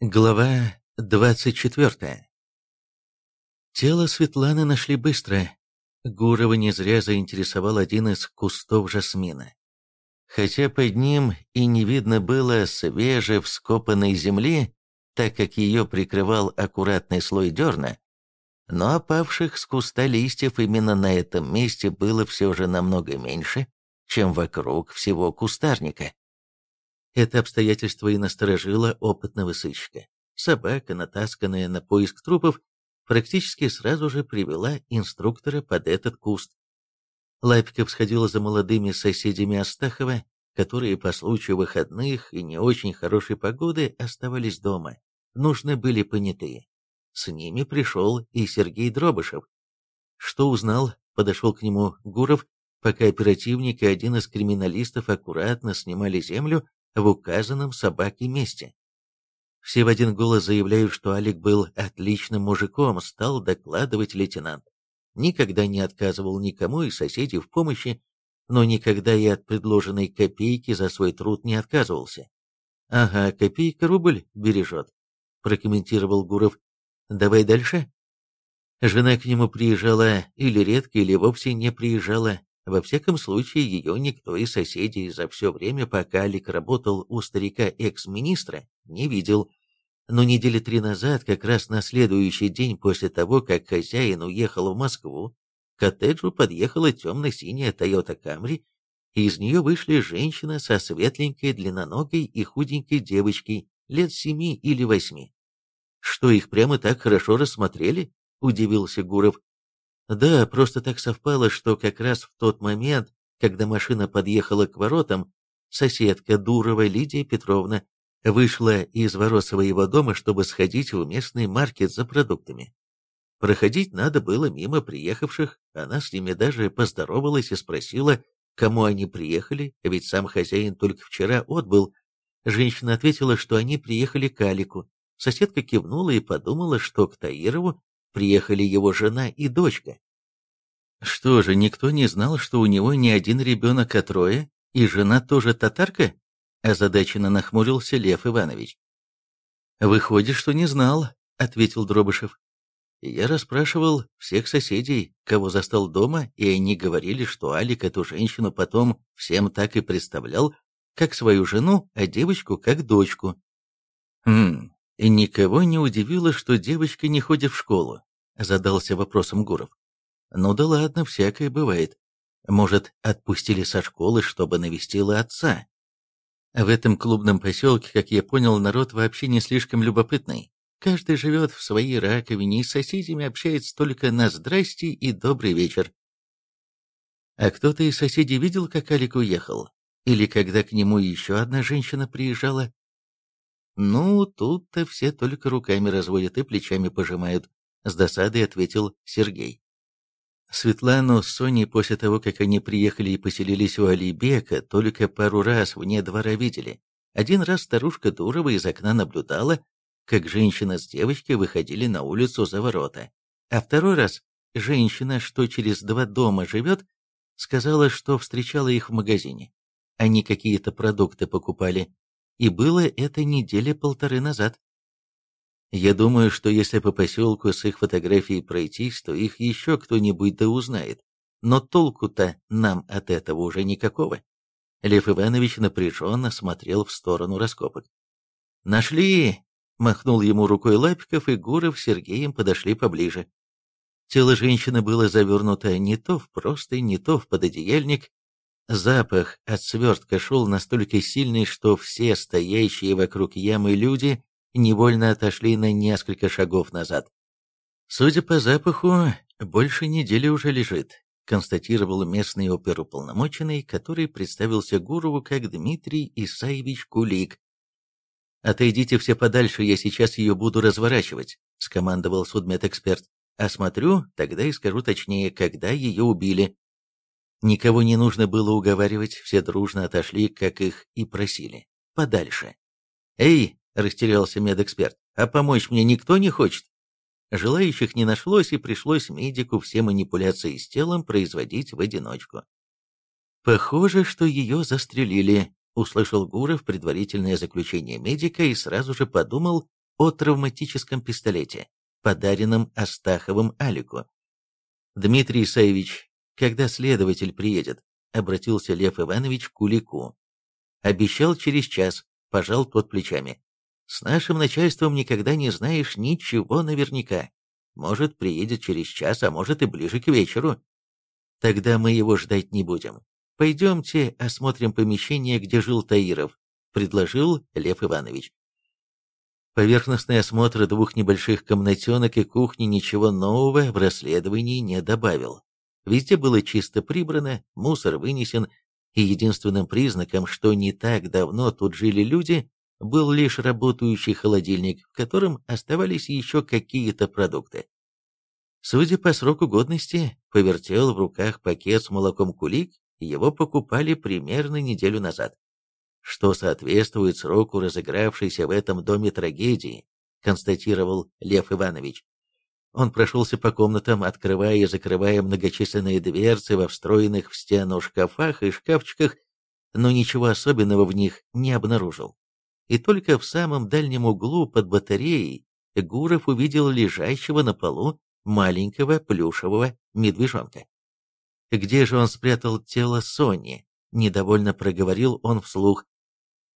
Глава 24 Тело Светланы нашли быстро. Гурова не зря заинтересовал один из кустов жасмина. Хотя под ним и не видно было свежевскопанной земли, так как ее прикрывал аккуратный слой дерна, но опавших с куста листьев именно на этом месте было все же намного меньше, чем вокруг всего кустарника. Это обстоятельство и насторожило опытного сыщика. Собака, натасканная на поиск трупов, практически сразу же привела инструктора под этот куст. Лапиков сходил за молодыми соседями Астахова, которые по случаю выходных и не очень хорошей погоды оставались дома. Нужны были понятые. С ними пришел и Сергей Дробышев. Что узнал, подошел к нему Гуров, пока оперативник и один из криминалистов аккуратно снимали землю в указанном собаке месте. Все в один голос заявляют, что Алик был отличным мужиком, стал докладывать лейтенант. Никогда не отказывал никому из соседей в помощи, но никогда и от предложенной копейки за свой труд не отказывался. «Ага, копейка рубль бережет», — прокомментировал Гуров. «Давай дальше». Жена к нему приезжала или редко, или вовсе не приезжала. Во всяком случае, ее никто из соседей за все время, пока Алик работал у старика экс-министра, не видел. Но недели три назад, как раз на следующий день после того, как хозяин уехал в Москву, к коттеджу подъехала темно-синяя Toyota Camry, и из нее вышли женщина со светленькой, длинноногой и худенькой девочкой лет семи или восьми. «Что, их прямо так хорошо рассмотрели?» – удивился Гуров. Да, просто так совпало, что как раз в тот момент, когда машина подъехала к воротам, соседка Дурова Лидия Петровна вышла из ворот своего дома, чтобы сходить в местный маркет за продуктами. Проходить надо было мимо приехавших, она с ними даже поздоровалась и спросила, кому они приехали, ведь сам хозяин только вчера отбыл. Женщина ответила, что они приехали к Алику. Соседка кивнула и подумала, что к Таирову приехали его жена и дочка. Что же, никто не знал, что у него не один ребенок, а трое, и жена тоже татарка? Озадаченно нахмурился Лев Иванович. «Выходит, что не знал», — ответил Дробышев. «Я расспрашивал всех соседей, кого застал дома, и они говорили, что Алик эту женщину потом всем так и представлял, как свою жену, а девочку как дочку». «Хм, никого не удивило, что девочка не ходит в школу», — задался вопросом Гуров. Ну да ладно, всякое бывает. Может, отпустили со школы, чтобы навестила отца. В этом клубном поселке, как я понял, народ вообще не слишком любопытный. Каждый живет в своей раковине и с соседями общается только на «здрасте» и «добрый вечер». А кто-то из соседей видел, как Алик уехал? Или когда к нему еще одна женщина приезжала? Ну, тут-то все только руками разводят и плечами пожимают, с досадой ответил Сергей. Светлану с Соней после того, как они приехали и поселились у Алибека, только пару раз вне двора видели. Один раз старушка Дурова из окна наблюдала, как женщина с девочкой выходили на улицу за ворота. А второй раз женщина, что через два дома живет, сказала, что встречала их в магазине. Они какие-то продукты покупали. И было это недели полторы назад. Я думаю, что если по поселку с их фотографией пройтись, то их еще кто-нибудь да узнает. Но толку-то нам от этого уже никакого. Лев Иванович напряженно смотрел в сторону раскопок. «Нашли!» — махнул ему рукой Лапиков, и Гуров с Сергеем подошли поближе. Тело женщины было завернуто не то в простый, не то в пододеяльник. Запах от свертка шел настолько сильный, что все стоящие вокруг ямы люди невольно отошли на несколько шагов назад. Судя по запаху, больше недели уже лежит, констатировал местный оперуполномоченный, который представился Гурову как Дмитрий Исаевич Кулик. «Отойдите все подальше, я сейчас ее буду разворачивать», — скомандовал судмедэксперт. «Осмотрю, тогда и скажу точнее, когда ее убили». Никого не нужно было уговаривать, все дружно отошли, как их и просили. Подальше. «Эй, растерялся медэксперт. «А помочь мне никто не хочет?» Желающих не нашлось, и пришлось медику все манипуляции с телом производить в одиночку. «Похоже, что ее застрелили», — услышал Гуров предварительное заключение медика и сразу же подумал о травматическом пистолете, подаренном Астаховым Алику. «Дмитрий Исаевич, когда следователь приедет?» — обратился Лев Иванович к Кулику. «Обещал через час», — пожал тот плечами. «С нашим начальством никогда не знаешь ничего наверняка. Может, приедет через час, а может и ближе к вечеру. Тогда мы его ждать не будем. Пойдемте осмотрим помещение, где жил Таиров», — предложил Лев Иванович. Поверхностный осмотр двух небольших комнатенок и кухни ничего нового в расследовании не добавил. Везде было чисто прибрано, мусор вынесен, и единственным признаком, что не так давно тут жили люди, был лишь работающий холодильник, в котором оставались еще какие-то продукты. Судя по сроку годности, повертел в руках пакет с молоком кулик, его покупали примерно неделю назад. Что соответствует сроку разыгравшейся в этом доме трагедии, констатировал Лев Иванович. Он прошелся по комнатам, открывая и закрывая многочисленные дверцы во встроенных в стену шкафах и шкафчиках, но ничего особенного в них не обнаружил. И только в самом дальнем углу под батареей Гуров увидел лежащего на полу маленького плюшевого медвежонка. Где же он спрятал тело Сони? Недовольно проговорил он вслух.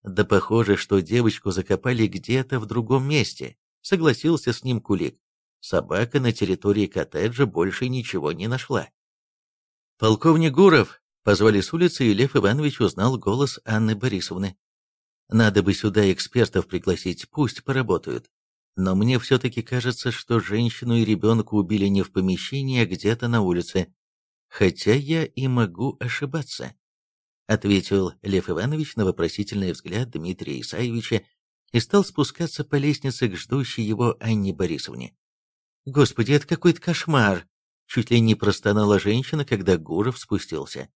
Да похоже, что девочку закопали где-то в другом месте, согласился с ним Кулик. Собака на территории коттеджа больше ничего не нашла. «Полковник Гуров!» — позвали с улицы, и Лев Иванович узнал голос Анны Борисовны. «Надо бы сюда экспертов пригласить, пусть поработают. Но мне все-таки кажется, что женщину и ребенка убили не в помещении, а где-то на улице. Хотя я и могу ошибаться», — ответил Лев Иванович на вопросительный взгляд Дмитрия Исаевича и стал спускаться по лестнице к ждущей его Анне Борисовне. Господи, это какой-то кошмар! Чуть ли не простонала женщина, когда Гуров спустился.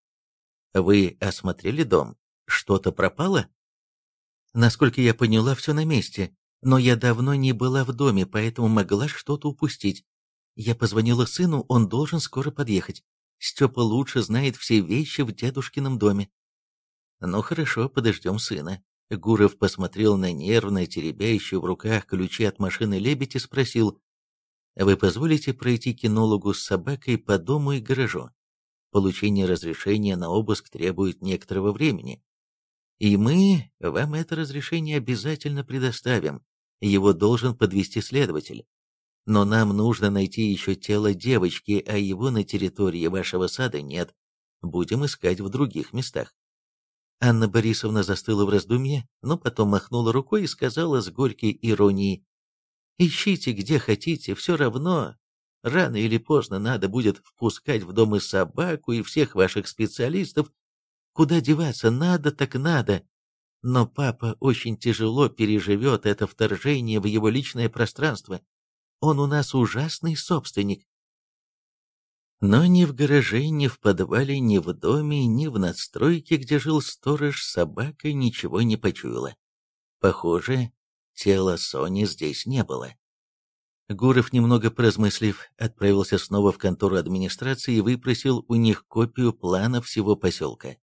Вы осмотрели дом? Что-то пропало? Насколько я поняла, все на месте, но я давно не была в доме, поэтому могла что-то упустить. Я позвонила сыну, он должен скоро подъехать. Степа лучше знает все вещи в дедушкином доме. Ну хорошо, подождем сына. Гуров посмотрел на нервно теребящую в руках ключи от машины лебедь и спросил, вы позволите пройти кинологу с собакой по дому и гаражу. Получение разрешения на обыск требует некоторого времени. И мы вам это разрешение обязательно предоставим. Его должен подвести следователь. Но нам нужно найти еще тело девочки, а его на территории вашего сада нет. Будем искать в других местах. Анна Борисовна застыла в раздумье, но потом махнула рукой и сказала с горькой иронией, Ищите где хотите, все равно. Рано или поздно надо будет впускать в дом и собаку, и всех ваших специалистов. Куда деваться, надо так надо. Но папа очень тяжело переживет это вторжение в его личное пространство. Он у нас ужасный собственник. Но ни в гараже, ни в подвале, ни в доме, ни в надстройке, где жил сторож, собака ничего не почуяла. Похоже, Тела Сони здесь не было. Гуров, немного поразмыслив, отправился снова в контору администрации и выпросил у них копию плана всего поселка.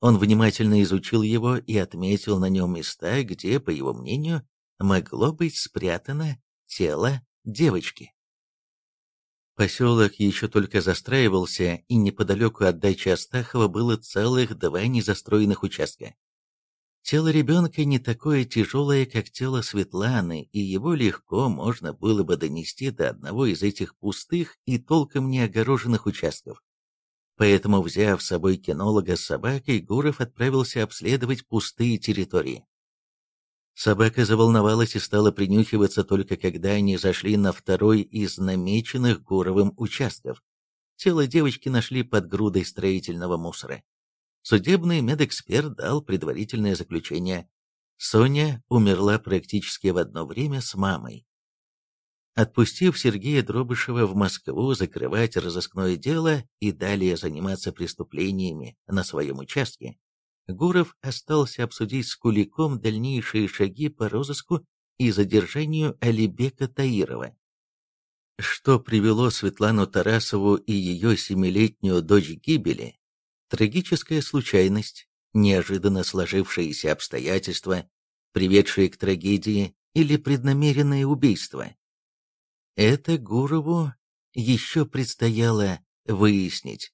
Он внимательно изучил его и отметил на нем места, где, по его мнению, могло быть спрятано тело девочки. Поселок еще только застраивался, и неподалеку от дачи Астахова было целых два незастроенных участка. Тело ребенка не такое тяжелое, как тело Светланы, и его легко можно было бы донести до одного из этих пустых и толком не огороженных участков. Поэтому, взяв с собой кинолога с собакой, Гуров отправился обследовать пустые территории. Собака заволновалась и стала принюхиваться только когда они зашли на второй из намеченных Гуровым участков. Тело девочки нашли под грудой строительного мусора. Судебный медэксперт дал предварительное заключение. Соня умерла практически в одно время с мамой. Отпустив Сергея Дробышева в Москву закрывать разыскное дело и далее заниматься преступлениями на своем участке, Гуров остался обсудить с Куликом дальнейшие шаги по розыску и задержанию Алибека Таирова. Что привело Светлану Тарасову и ее семилетнюю дочь к гибели, Трагическая случайность, неожиданно сложившиеся обстоятельства, приведшие к трагедии, или преднамеренное убийство? Это Гурову еще предстояло выяснить.